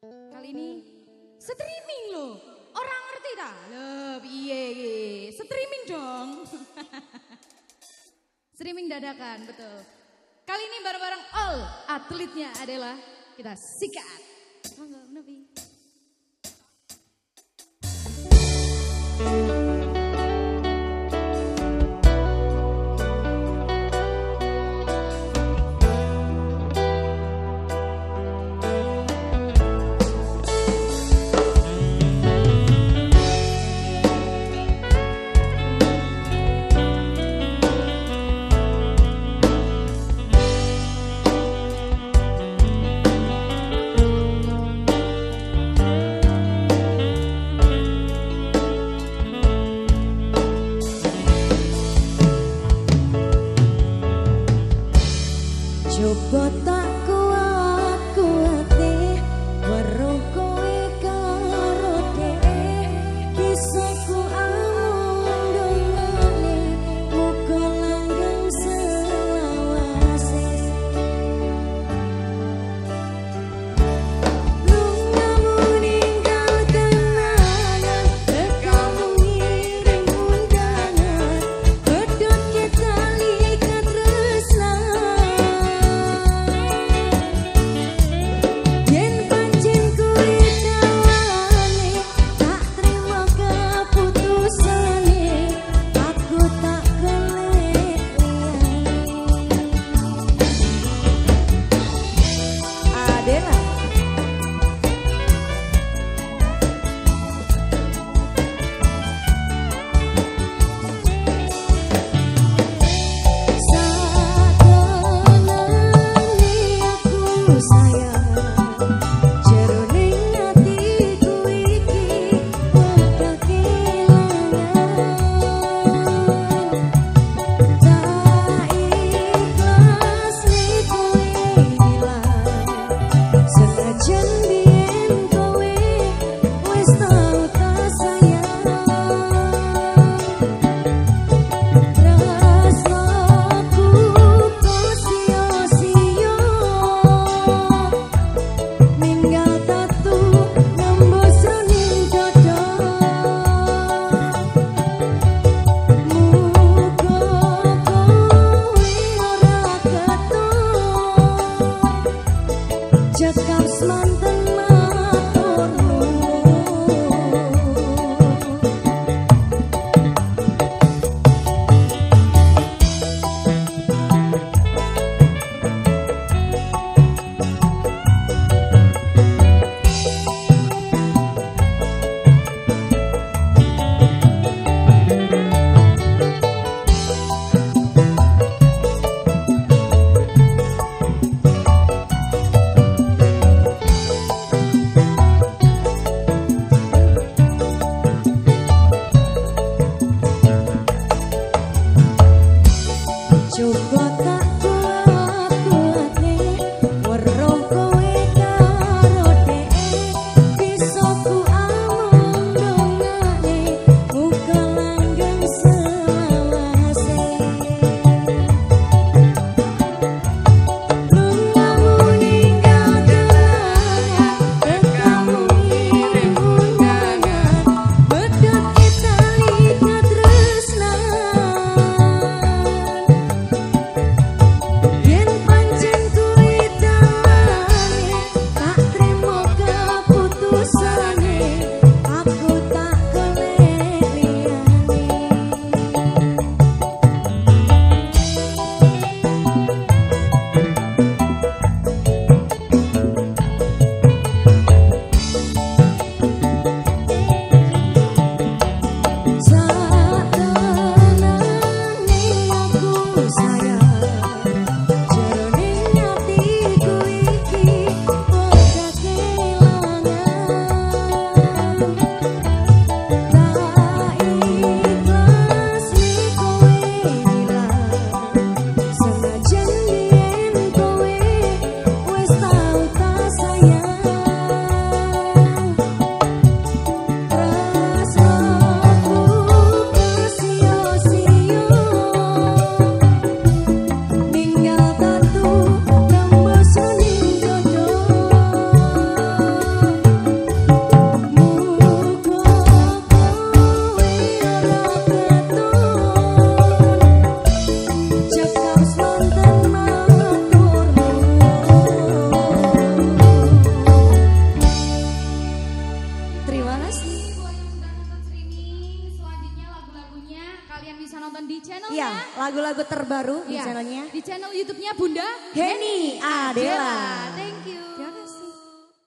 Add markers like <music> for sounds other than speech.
Kali ini streaming loh. Orang ngerti tak? Loh, Streaming dong. <laughs> streaming dadakan, betul. Kali ini bareng-bareng all atletnya adalah kita sikat. But the Cekap semangat bisa nonton di channelnya. Iya, lagu-lagu terbaru di Iya, channelnya Di channel YouTube-nya Bunda Henny Adela. Thank you.